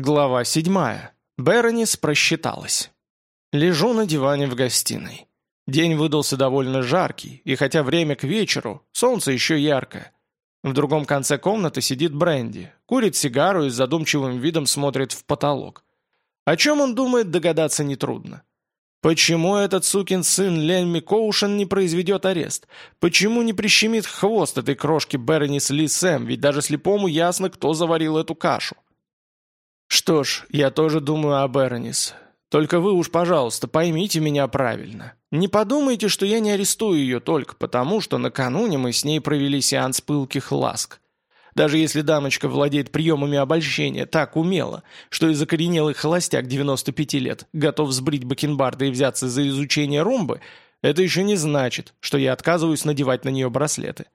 Глава седьмая. Беронис просчиталась. Лежу на диване в гостиной. День выдался довольно жаркий, и хотя время к вечеру, солнце еще яркое. В другом конце комнаты сидит Бренди, курит сигару и с задумчивым видом смотрит в потолок. О чем он думает, догадаться нетрудно. Почему этот сукин сын Ленми Коушен не произведет арест? Почему не прищемит хвост этой крошки Беронис Ли Сэм, ведь даже слепому ясно, кто заварил эту кашу? Что ж, я тоже думаю о Беронис. Только вы уж, пожалуйста, поймите меня правильно. Не подумайте, что я не арестую ее только потому, что накануне мы с ней провели сеанс пылких ласк. Даже если дамочка владеет приемами обольщения так умело, что и закоренелый холостяк 95 лет готов сбрить бакенбарды и взяться за изучение румбы, это еще не значит, что я отказываюсь надевать на нее браслеты.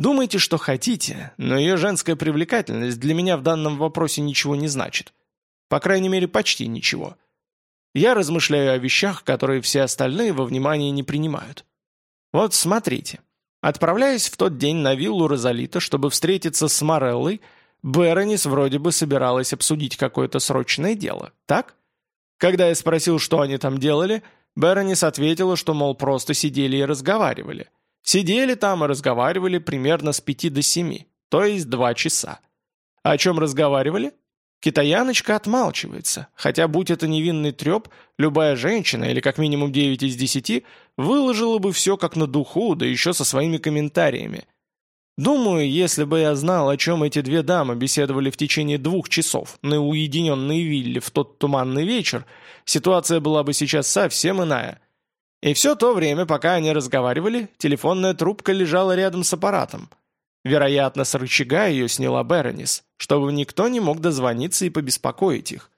Думайте, что хотите, но ее женская привлекательность для меня в данном вопросе ничего не значит. По крайней мере, почти ничего. Я размышляю о вещах, которые все остальные во внимание не принимают. Вот смотрите. Отправляясь в тот день на виллу Розалита, чтобы встретиться с Мореллой, Беронис вроде бы собиралась обсудить какое-то срочное дело, так? Когда я спросил, что они там делали, Беронис ответила, что, мол, просто сидели и разговаривали. Сидели там и разговаривали примерно с пяти до семи, то есть два часа. О чем разговаривали? Китаяночка отмалчивается, хотя, будь это невинный треп, любая женщина, или как минимум 9 из 10, выложила бы все как на духу, да еще со своими комментариями. Думаю, если бы я знал, о чем эти две дамы беседовали в течение двух часов на уединенной вилле в тот туманный вечер, ситуация была бы сейчас совсем иная. И все то время, пока они разговаривали, телефонная трубка лежала рядом с аппаратом – Вероятно, с рычага ее сняла Беронис, чтобы никто не мог дозвониться и побеспокоить их.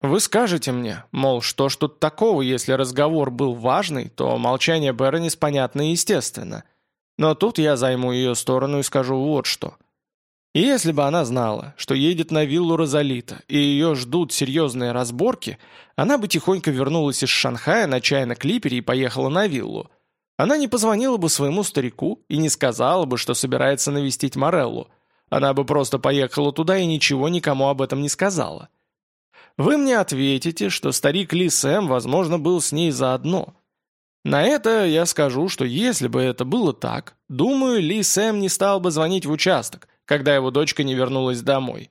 Вы скажете мне, мол, что ж тут такого, если разговор был важный, то молчание Беронис понятно и естественно. Но тут я займу ее сторону и скажу вот что. И если бы она знала, что едет на виллу Розалита, и ее ждут серьезные разборки, она бы тихонько вернулась из Шанхая на чайно-клипере и поехала на виллу – она не позвонила бы своему старику и не сказала бы, что собирается навестить Мореллу. Она бы просто поехала туда и ничего никому об этом не сказала. Вы мне ответите, что старик Ли Сэм, возможно, был с ней заодно. На это я скажу, что если бы это было так, думаю, Ли Сэм не стал бы звонить в участок, когда его дочка не вернулась домой.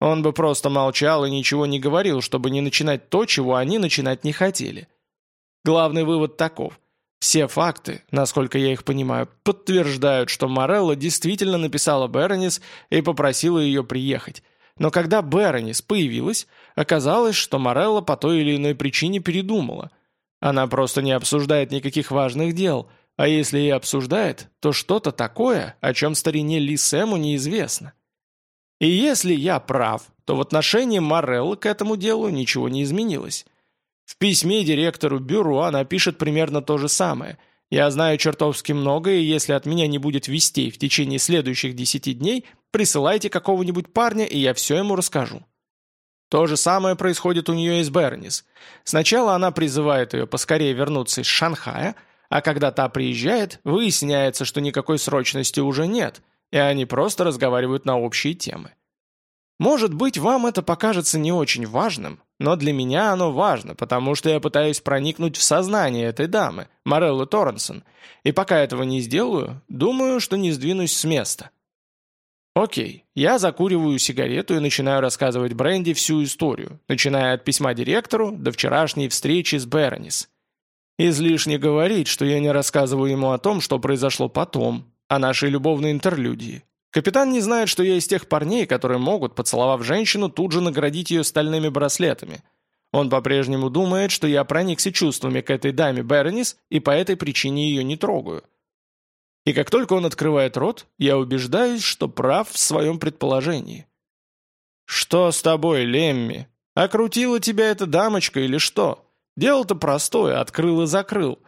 Он бы просто молчал и ничего не говорил, чтобы не начинать то, чего они начинать не хотели. Главный вывод таков – все факты, насколько я их понимаю, подтверждают, что Морелла действительно написала Беронис и попросила ее приехать. Но когда Беронис появилась, оказалось, что Морелла по той или иной причине передумала. Она просто не обсуждает никаких важных дел, а если и обсуждает, то что-то такое, о чем старине Ли Сэму неизвестно. И если я прав, то в отношении Мореллы к этому делу ничего не изменилось. В письме директору бюро она пишет примерно то же самое. «Я знаю чертовски много, и если от меня не будет вестей в течение следующих десяти дней, присылайте какого-нибудь парня, и я все ему расскажу». То же самое происходит у нее и с Бернис. Сначала она призывает ее поскорее вернуться из Шанхая, а когда та приезжает, выясняется, что никакой срочности уже нет, и они просто разговаривают на общие темы. Может быть, вам это покажется не очень важным, но для меня оно важно, потому что я пытаюсь проникнуть в сознание этой дамы, Мореллы Торренсон, и пока этого не сделаю, думаю, что не сдвинусь с места. Окей, я закуриваю сигарету и начинаю рассказывать Бренди всю историю, начиная от письма директору до вчерашней встречи с Беронис. Излишне говорить, что я не рассказываю ему о том, что произошло потом, о нашей любовной интерлюдии, Капитан не знает, что я из тех парней, которые могут, поцеловав женщину, тут же наградить ее стальными браслетами. Он по-прежнему думает, что я проникся чувствами к этой даме Бернис и по этой причине ее не трогаю. И как только он открывает рот, я убеждаюсь, что прав в своем предположении. «Что с тобой, Лемми? Окрутила тебя эта дамочка или что? Дело-то простое, открыл и закрыл».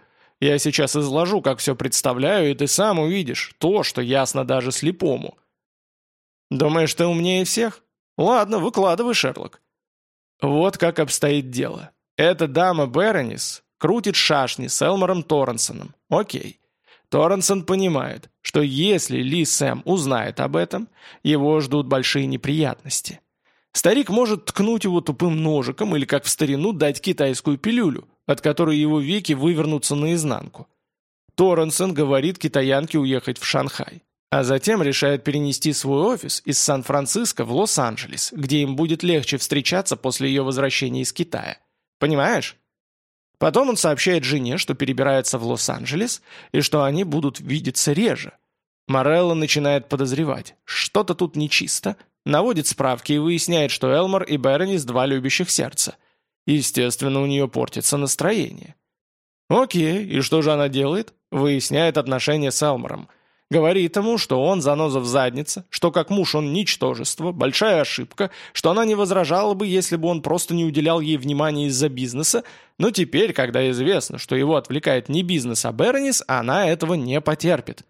Я сейчас изложу, как все представляю, и ты сам увидишь то, что ясно даже слепому. Думаешь, ты умнее всех? Ладно, выкладывай, Шерлок. Вот как обстоит дело. Эта дама Беронис крутит шашни с Элмором Торренсоном. Окей. Торренсон понимает, что если Ли Сэм узнает об этом, его ждут большие неприятности. Старик может ткнуть его тупым ножиком или, как в старину, дать китайскую пилюлю, от которой его веки вывернутся наизнанку. Торренсон говорит китаянке уехать в Шанхай, а затем решает перенести свой офис из Сан-Франциско в Лос-Анджелес, где им будет легче встречаться после ее возвращения из Китая. Понимаешь? Потом он сообщает жене, что перебирается в Лос-Анджелес и что они будут видеться реже. Морелло начинает подозревать, что-то тут нечисто, наводит справки и выясняет, что Элмор и Беронис два любящих сердца. Естественно, у нее портится настроение. Окей, и что же она делает? Выясняет отношения с Элмором. Говорит ему, что он заноза в заднице, что как муж он ничтожество, большая ошибка, что она не возражала бы, если бы он просто не уделял ей внимания из-за бизнеса, но теперь, когда известно, что его отвлекает не бизнес, а Беронис, она этого не потерпит.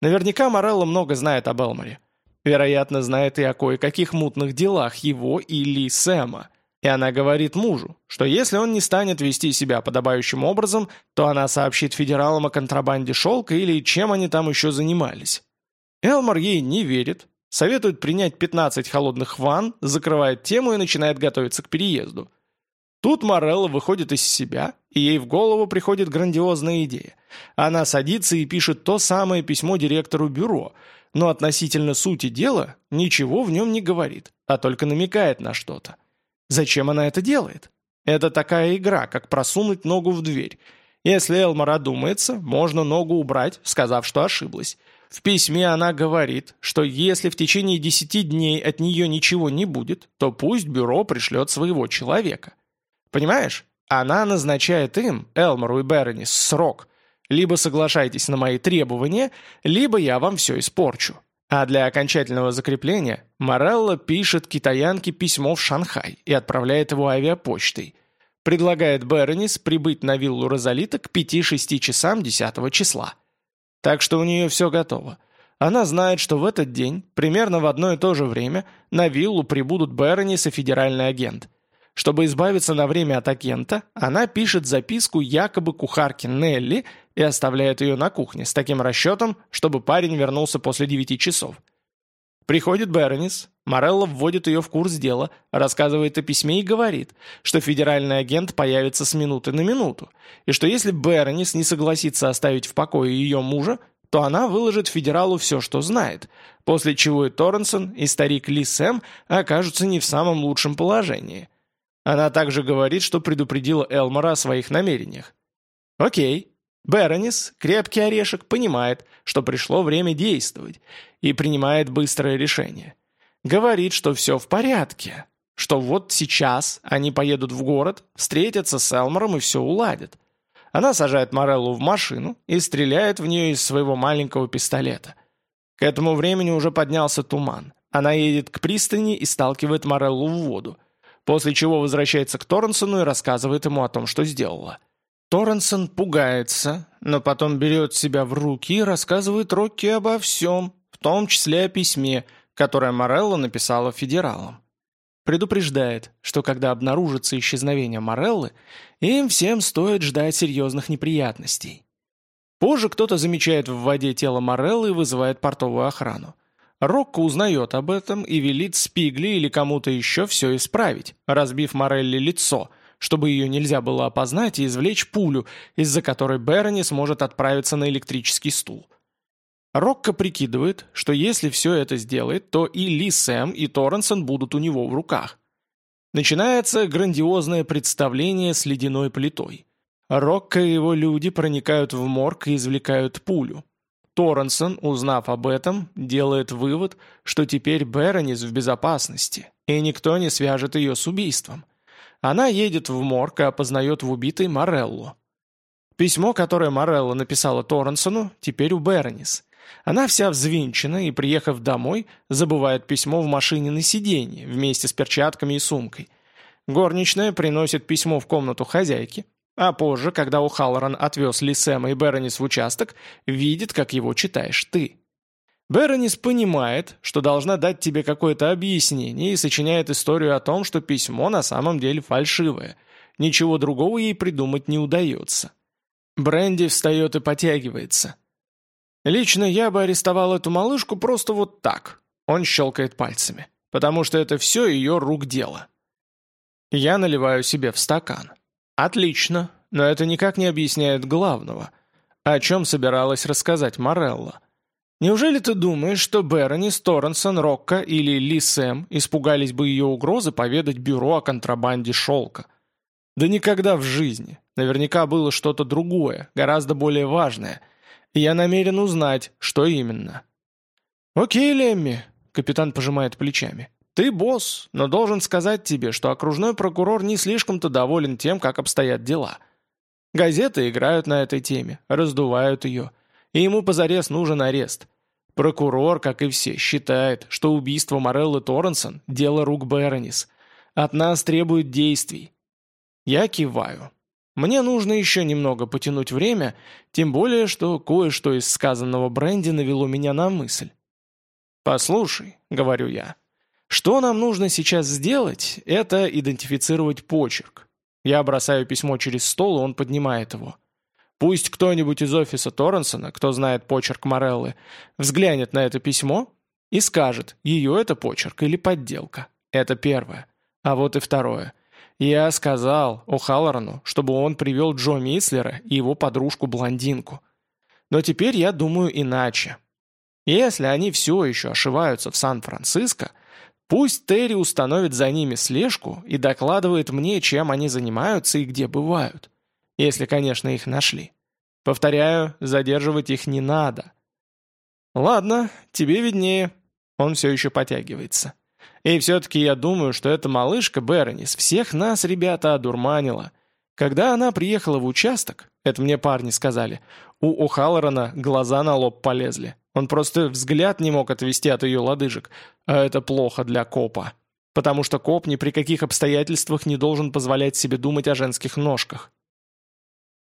Наверняка Морелло много знает об Элморе. Вероятно, знает и о кое-каких мутных делах его или Сэма. И она говорит мужу, что если он не станет вести себя подобающим образом, то она сообщит федералам о контрабанде шелка или чем они там еще занимались. Элмор ей не верит, советует принять 15 холодных ванн, закрывает тему и начинает готовиться к переезду. Тут Морелла выходит из себя, и ей в голову приходит грандиозная идея. Она садится и пишет то самое письмо директору бюро, но относительно сути дела ничего в нем не говорит, а только намекает на что-то. Зачем она это делает? Это такая игра, как просунуть ногу в дверь. Если Элмар одумается, можно ногу убрать, сказав, что ошиблась. В письме она говорит, что если в течение десяти дней от нее ничего не будет, то пусть бюро пришлет своего человека. Понимаешь? Она назначает им, Элмору и Беронис, срок. Либо соглашайтесь на мои требования, либо я вам все испорчу. А для окончательного закрепления Морелло пишет китаянке письмо в Шанхай и отправляет его авиапочтой. Предлагает Беронис прибыть на виллу Розалита к 5-6 часам 10 числа. Так что у нее все готово. Она знает, что в этот день, примерно в одно и то же время, на виллу прибудут Беронис и федеральный агент – чтобы избавиться на время от агента, она пишет записку якобы кухарке Нелли и оставляет ее на кухне с таким расчетом, чтобы парень вернулся после девяти часов. Приходит Беронис, Морелло вводит ее в курс дела, рассказывает о письме и говорит, что федеральный агент появится с минуты на минуту, и что если Беронис не согласится оставить в покое ее мужа, то она выложит федералу все, что знает, после чего и Торренсон, и старик Ли Сэм окажутся не в самом лучшем положении – она также говорит, что предупредила Элмора о своих намерениях. Окей. Беронис, крепкий орешек, понимает, что пришло время действовать, и принимает быстрое решение. Говорит, что все в порядке, что вот сейчас они поедут в город, встретятся с Элмором и все уладят. Она сажает Мореллу в машину и стреляет в нее из своего маленького пистолета. К этому времени уже поднялся туман. Она едет к пристани и сталкивает Мореллу в воду после чего возвращается к Торренсону и рассказывает ему о том, что сделала. Торренсон пугается, но потом берет себя в руки и рассказывает Рокки обо всем, в том числе о письме, которое Морелло написала федералам. Предупреждает, что когда обнаружится исчезновение Мореллы, им всем стоит ждать серьезных неприятностей. Позже кто-то замечает в воде тело Мореллы и вызывает портовую охрану. Рокко узнает об этом и велит Спигли или кому-то еще все исправить, разбив Морелли лицо, чтобы ее нельзя было опознать и извлечь пулю, из-за которой Берни сможет отправиться на электрический стул. Рокко прикидывает, что если все это сделает, то и Ли Сэм, и Торренсон будут у него в руках. Начинается грандиозное представление с ледяной плитой. Рокко и его люди проникают в морг и извлекают пулю. Торренсон, узнав об этом, делает вывод, что теперь Беронис в безопасности, и никто не свяжет ее с убийством. Она едет в морг и опознает в убитой Мореллу. Письмо, которое Морелла написала Торренсону, теперь у Беронис. Она вся взвинчена и, приехав домой, забывает письмо в машине на сиденье вместе с перчатками и сумкой. Горничная приносит письмо в комнату хозяйки, а позже, когда О'Халлоран отвез Ли Сэма и Беронис в участок, видит, как его читаешь ты. Беронис понимает, что должна дать тебе какое-то объяснение и сочиняет историю о том, что письмо на самом деле фальшивое. Ничего другого ей придумать не удается. Бренди встает и потягивается. «Лично я бы арестовал эту малышку просто вот так», — он щелкает пальцами. потому что это все ее рук дело. Я наливаю себе в стакан. Отлично, но это никак не объясняет главного. О чем собиралась рассказать Морелла? Неужели ты думаешь, что Берони, Торренсон, Рокко или Ли Сэм испугались бы ее угрозы поведать бюро о контрабанде шелка? Да никогда в жизни. Наверняка было что-то другое, гораздо более важное. И я намерен узнать, что именно. «Окей, Лемми», — капитан пожимает плечами. «Ты босс, но должен сказать тебе, что окружной прокурор не слишком-то доволен тем, как обстоят дела. Газеты играют на этой теме, раздувают ее» и ему позарез нужен арест. Прокурор, как и все, считает, что убийство Мореллы Торренсон – дело рук Беронис. От нас требует действий. Я киваю. Мне нужно еще немного потянуть время, тем более, что кое-что из сказанного Бренди навело меня на мысль. «Послушай», — говорю я, — «что нам нужно сейчас сделать, это идентифицировать почерк». Я бросаю письмо через стол, и он поднимает его. Пусть кто-нибудь из офиса Торренсона, кто знает почерк Мореллы, взглянет на это письмо и скажет, ее это почерк или подделка. Это первое. А вот и второе. Я сказал О'Халлорану, чтобы он привел Джо Мислера и его подружку-блондинку. Но теперь я думаю иначе. Если они все еще ошиваются в Сан-Франциско, пусть Терри установит за ними слежку и докладывает мне, чем они занимаются и где бывают. Если, конечно, их нашли. Повторяю, задерживать их не надо. Ладно, тебе виднее. Он все еще потягивается. И все-таки я думаю, что эта малышка Беронис всех нас, ребята, одурманила. Когда она приехала в участок, это мне парни сказали, у О'Халлорана глаза на лоб полезли. Он просто взгляд не мог отвести от ее лодыжек. А это плохо для копа. Потому что коп ни при каких обстоятельствах не должен позволять себе думать о женских ножках.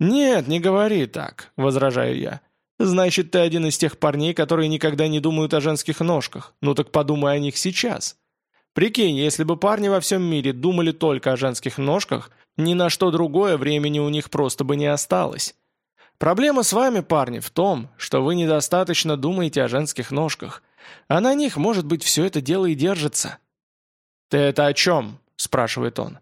«Нет, не говори так», — возражаю я. «Значит, ты один из тех парней, которые никогда не думают о женских ножках. Ну так подумай о них сейчас. Прикинь, если бы парни во всем мире думали только о женских ножках, ни на что другое времени у них просто бы не осталось. Проблема с вами, парни, в том, что вы недостаточно думаете о женских ножках, а на них, может быть, все это дело и держится». «Ты это о чем?» – спрашивает он.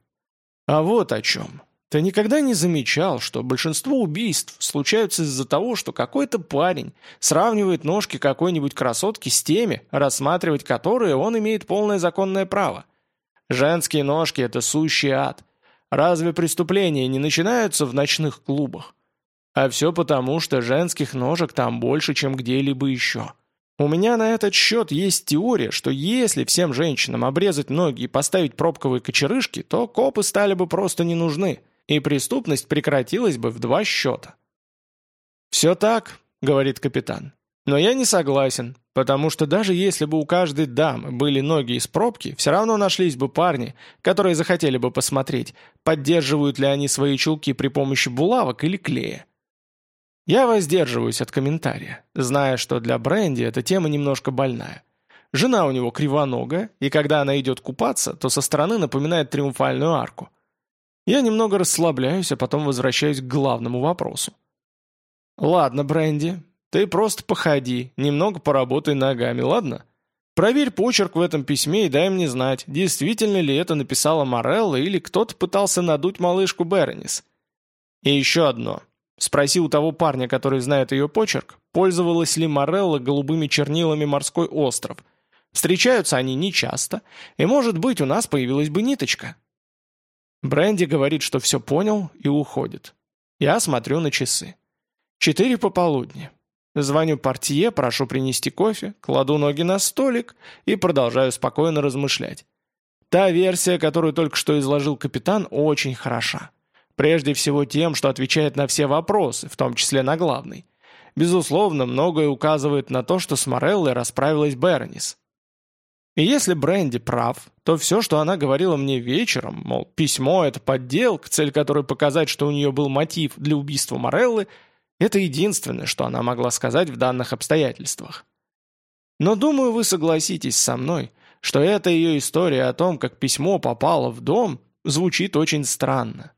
«А вот о чем. Ты никогда не замечал, что большинство убийств случаются из-за того, что какой-то парень сравнивает ножки какой-нибудь красотки с теми, рассматривать которые он имеет полное законное право? Женские ножки – это сущий ад. Разве преступления не начинаются в ночных клубах? А все потому, что женских ножек там больше, чем где-либо еще. У меня на этот счет есть теория, что если всем женщинам обрезать ноги и поставить пробковые кочерышки, то копы стали бы просто не нужны – и преступность прекратилась бы в два счета. «Все так», — говорит капитан. «Но я не согласен, потому что даже если бы у каждой дамы были ноги из пробки, все равно нашлись бы парни, которые захотели бы посмотреть, поддерживают ли они свои чулки при помощи булавок или клея. Я воздерживаюсь от комментария, зная, что для Бренди эта тема немножко больная. Жена у него кривоногая, и когда она идет купаться, то со стороны напоминает триумфальную арку. Я немного расслабляюсь, а потом возвращаюсь к главному вопросу. «Ладно, Бренди, ты просто походи, немного поработай ногами, ладно? Проверь почерк в этом письме и дай мне знать, действительно ли это написала Морелла или кто-то пытался надуть малышку Беронис. И еще одно. Спроси у того парня, который знает ее почерк, пользовалась ли Морелла голубыми чернилами «Морской остров». Встречаются они нечасто, и, может быть, у нас появилась бы ниточка. Бренди говорит, что все понял и уходит. Я смотрю на часы. Четыре пополудни. Звоню портье, прошу принести кофе, кладу ноги на столик и продолжаю спокойно размышлять. Та версия, которую только что изложил капитан, очень хороша. Прежде всего тем, что отвечает на все вопросы, в том числе на главный. Безусловно, многое указывает на то, что с Мореллой расправилась Бернис. И если Бренди прав, то все, что она говорила мне вечером, мол, письмо — это подделка, цель которой показать, что у нее был мотив для убийства Мореллы, это единственное, что она могла сказать в данных обстоятельствах. Но думаю, вы согласитесь со мной, что эта ее история о том, как письмо попало в дом, звучит очень странно.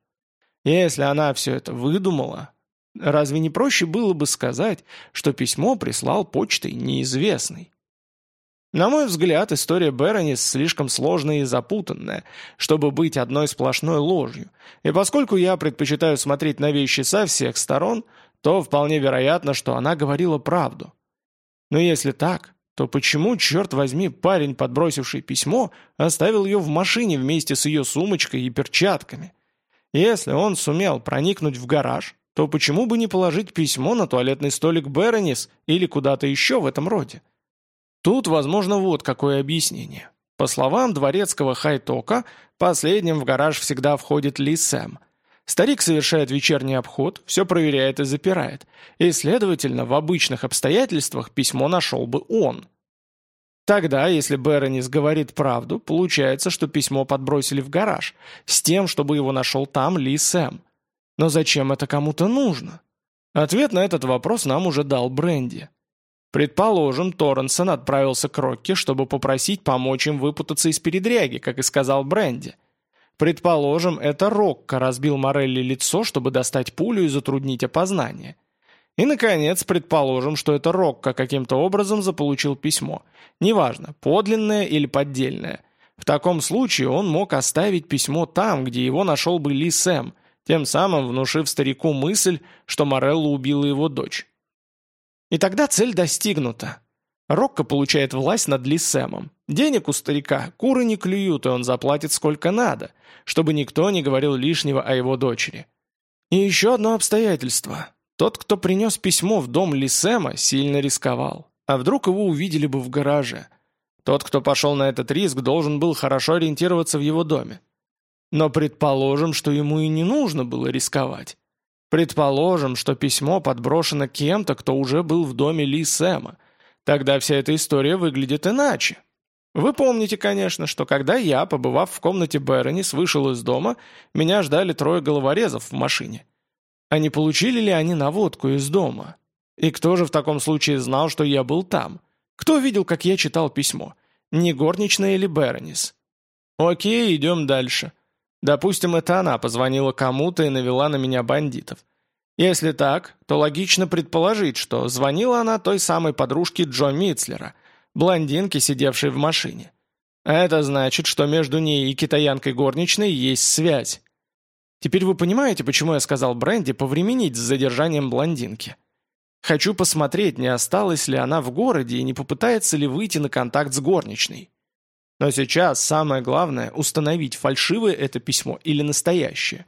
Если она все это выдумала, разве не проще было бы сказать, что письмо прислал почтой неизвестный? На мой взгляд, история Беронис слишком сложная и запутанная, чтобы быть одной сплошной ложью, и поскольку я предпочитаю смотреть на вещи со всех сторон, то вполне вероятно, что она говорила правду. Но если так, то почему, черт возьми, парень, подбросивший письмо, оставил ее в машине вместе с ее сумочкой и перчатками? Если он сумел проникнуть в гараж, то почему бы не положить письмо на туалетный столик Беронис или куда-то еще в этом роде? Тут возможно вот какое объяснение. По словам дворецкого Хайтока, последним в гараж всегда входит Ли Сэм. Старик совершает вечерний обход, все проверяет и запирает. И, следовательно, в обычных обстоятельствах письмо нашел бы он. Тогда, если Беронис говорит правду, получается, что письмо подбросили в гараж, с тем, чтобы его нашел там Ли Сэм. Но зачем это кому-то нужно? Ответ на этот вопрос нам уже дал Бренди. Предположим, Торренсон отправился к Рокки, чтобы попросить помочь им выпутаться из передряги, как и сказал Бренди. Предположим, это Рокко разбил Морелли лицо, чтобы достать пулю и затруднить опознание. И, наконец, предположим, что это Рокко каким-то образом заполучил письмо. Неважно, подлинное или поддельное. В таком случае он мог оставить письмо там, где его нашел бы Ли Сэм, тем самым внушив старику мысль, что Морелло убила его дочь. И тогда цель достигнута. Рокко получает власть над Ли Сэмом. Денег у старика куры не клюют, и он заплатит сколько надо, чтобы никто не говорил лишнего о его дочери. И еще одно обстоятельство. Тот, кто принес письмо в дом Ли Сэма, сильно рисковал. А вдруг его увидели бы в гараже? Тот, кто пошел на этот риск, должен был хорошо ориентироваться в его доме. Но предположим, что ему и не нужно было рисковать. Предположим, что письмо подброшено кем-то, кто уже был в доме Ли Сэма. Тогда вся эта история выглядит иначе. Вы помните, конечно, что когда я, побывав в комнате Беронис, вышел из дома, меня ждали трое головорезов в машине. А не получили ли они наводку из дома? И кто же в таком случае знал, что я был там? Кто видел, как я читал письмо? Не горничная или Беронис? Окей, идем дальше. Допустим, это она позвонила кому-то и навела на меня бандитов. Если так, то логично предположить, что звонила она той самой подружке Джо Митцлера, блондинке, сидевшей в машине. это значит, что между ней и китаянкой горничной есть связь. Теперь вы понимаете, почему я сказал Бренди повременить с задержанием блондинки? Хочу посмотреть, не осталась ли она в городе и не попытается ли выйти на контакт с горничной. Но сейчас самое главное – установить, фальшивое это письмо или настоящее.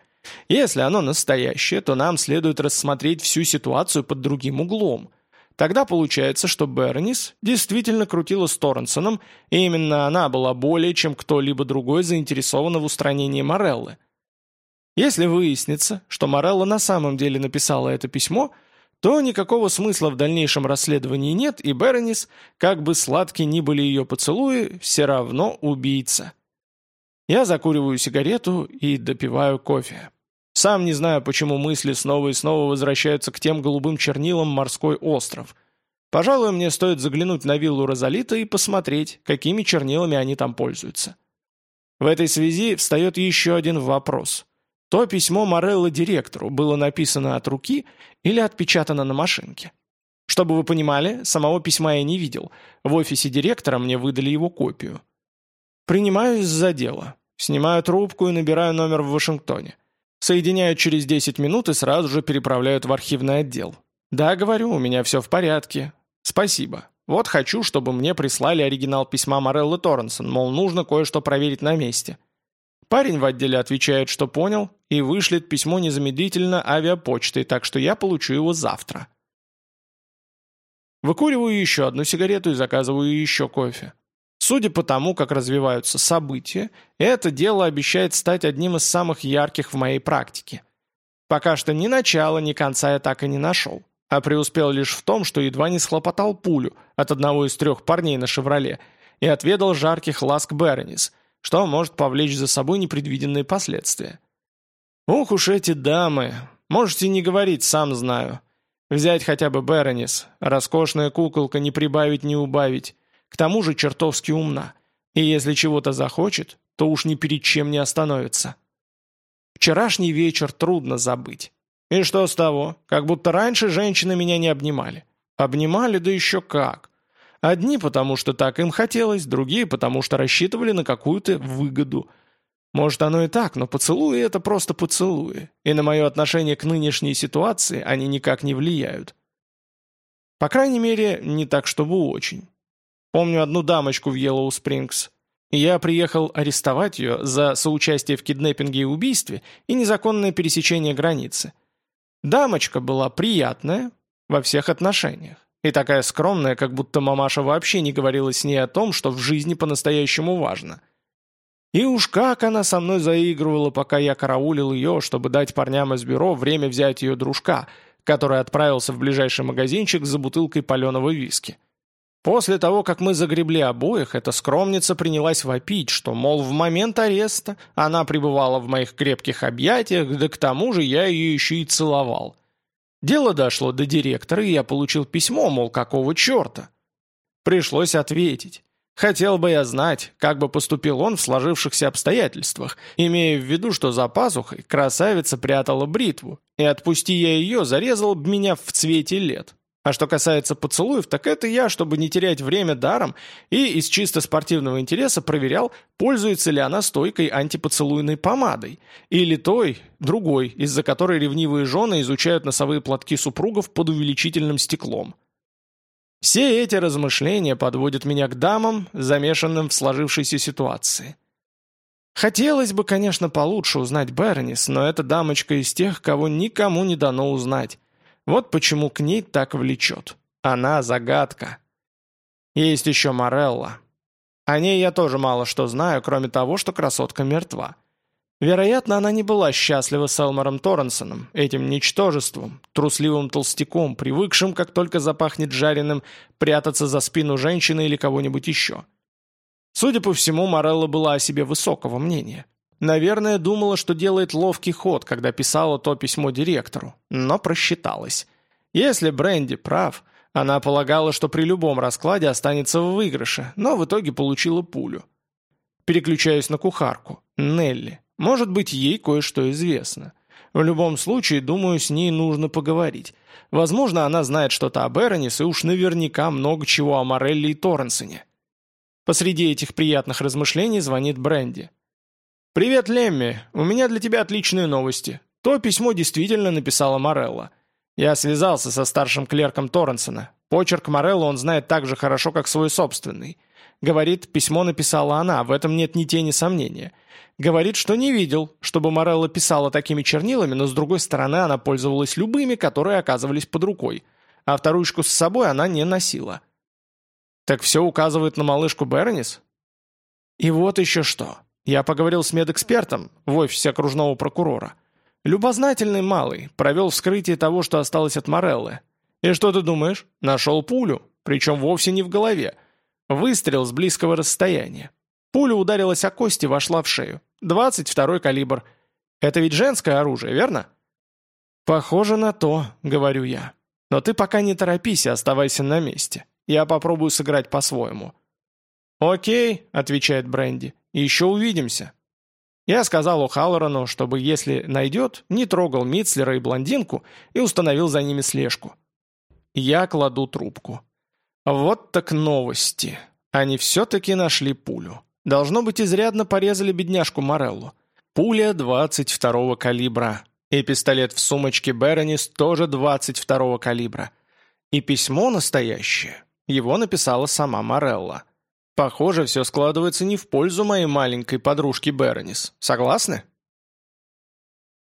Если оно настоящее, то нам следует рассмотреть всю ситуацию под другим углом. Тогда получается, что Бернис действительно крутила с Торренсоном, и именно она была более чем кто-либо другой заинтересована в устранении Мореллы. Если выяснится, что Морелла на самом деле написала это письмо – то никакого смысла в дальнейшем расследовании нет, и Беронис, как бы сладки ни были ее поцелуи, все равно убийца. Я закуриваю сигарету и допиваю кофе. Сам не знаю, почему мысли снова и снова возвращаются к тем голубым чернилам «Морской остров». Пожалуй, мне стоит заглянуть на виллу Розалита и посмотреть, какими чернилами они там пользуются. В этой связи встает еще один вопрос. То письмо Морелло директору было написано от руки или отпечатано на машинке. Чтобы вы понимали, самого письма я не видел. В офисе директора мне выдали его копию. Принимаюсь за дело. Снимаю трубку и набираю номер в Вашингтоне. Соединяют через 10 минут и сразу же переправляют в архивный отдел. Да, говорю, у меня все в порядке. Спасибо. Вот хочу, чтобы мне прислали оригинал письма Мореллы Торренсон, мол, нужно кое-что проверить на месте. Парень в отделе отвечает, что понял, и вышлет письмо незамедлительно авиапочтой, так что я получу его завтра. Выкуриваю еще одну сигарету и заказываю еще кофе. Судя по тому, как развиваются события, это дело обещает стать одним из самых ярких в моей практике. Пока что ни начала, ни конца я так и не нашел, а преуспел лишь в том, что едва не схлопотал пулю от одного из трех парней на «Шевроле» и отведал жарких ласк Беронис, что может повлечь за собой непредвиденные последствия. Ух уж эти дамы! Можете не говорить, сам знаю. Взять хотя бы Беронис, роскошная куколка не прибавить, не убавить. К тому же чертовски умна. И если чего-то захочет, то уж ни перед чем не остановится. Вчерашний вечер трудно забыть. И что с того? Как будто раньше женщины меня не обнимали. Обнимали, да еще как. Одни потому, что так им хотелось, другие потому, что рассчитывали на какую-то выгоду. Может, оно и так, но поцелуи — это просто поцелуи, и на мое отношение к нынешней ситуации они никак не влияют. По крайней мере, не так, чтобы очень. Помню одну дамочку в Йеллоу Спрингс. Я приехал арестовать ее за соучастие в киднеппинге и убийстве и незаконное пересечение границы. Дамочка была приятная во всех отношениях. И такая скромная, как будто мамаша вообще не говорила с ней о том, что в жизни по-настоящему важно. И уж как она со мной заигрывала, пока я караулил ее, чтобы дать парням из бюро время взять ее дружка, который отправился в ближайший магазинчик за бутылкой паленого виски. После того, как мы загребли обоих, эта скромница принялась вопить, что, мол, в момент ареста она пребывала в моих крепких объятиях, да к тому же я ее еще и целовал. Дело дошло до директора, и я получил письмо, мол, какого черта. Пришлось ответить. Хотел бы я знать, как бы поступил он в сложившихся обстоятельствах, имея в виду, что за пазухой красавица прятала бритву, и отпусти я ее, зарезал бы меня в цвете лет. А что касается поцелуев, так это я, чтобы не терять время даром, и из чисто спортивного интереса проверял, пользуется ли она стойкой антипоцелуйной помадой, или той, другой, из-за которой ревнивые жены изучают носовые платки супругов под увеличительным стеклом. Все эти размышления подводят меня к дамам, замешанным в сложившейся ситуации. Хотелось бы, конечно, получше узнать Бернис, но эта дамочка из тех, кого никому не дано узнать. Вот почему к ней так влечет. Она загадка. Есть еще Морелла. О ней я тоже мало что знаю, кроме того, что красотка мертва. Вероятно, она не была счастлива с Элмором Торренсоном, этим ничтожеством, трусливым толстяком, привыкшим, как только запахнет жареным, прятаться за спину женщины или кого-нибудь еще. Судя по всему, Морелла была о себе высокого мнения. Наверное, думала, что делает ловкий ход, когда писала то письмо директору, но просчиталась. Если Бренди прав, она полагала, что при любом раскладе останется в выигрыше, но в итоге получила пулю. Переключаюсь на кухарку, Нелли. Может быть, ей кое-что известно. В любом случае, думаю, с ней нужно поговорить. Возможно, она знает что-то об Эронис и уж наверняка много чего о Морелли и Торренсоне. Посреди этих приятных размышлений звонит Бренди. «Привет, Лемми. У меня для тебя отличные новости. То письмо действительно написала Морелла. Я связался со старшим клерком Торренсона. Почерк Морелла он знает так же хорошо, как свой собственный. Говорит, письмо написала она, в этом нет ни тени сомнения. Говорит, что не видел, чтобы Морелла писала такими чернилами, но с другой стороны она пользовалась любыми, которые оказывались под рукой. А вторую с собой она не носила. Так все указывает на малышку Бернис? И вот еще что. Я поговорил с медэкспертом в офисе окружного прокурора. Любознательный малый, провел вскрытие того, что осталось от Мореллы. И что ты думаешь? Нашел пулю, причем вовсе не в голове. Выстрел с близкого расстояния. Пуля ударилась о кости, вошла в шею. 22-й калибр. Это ведь женское оружие, верно? «Похоже на то», — говорю я. «Но ты пока не торопись и оставайся на месте. Я попробую сыграть по-своему». «Окей», — отвечает Бренди. Еще увидимся». Я сказал О'Халлорану, чтобы, если найдет, не трогал Митцлера и блондинку и установил за ними слежку. Я кладу трубку. Вот так новости. Они все-таки нашли пулю. Должно быть, изрядно порезали бедняжку Мореллу. Пуля 22-го калибра. И пистолет в сумочке Беронис тоже 22-го калибра. И письмо настоящее. Его написала сама Морелла. Похоже, все складывается не в пользу моей маленькой подружки Беронис. Согласны?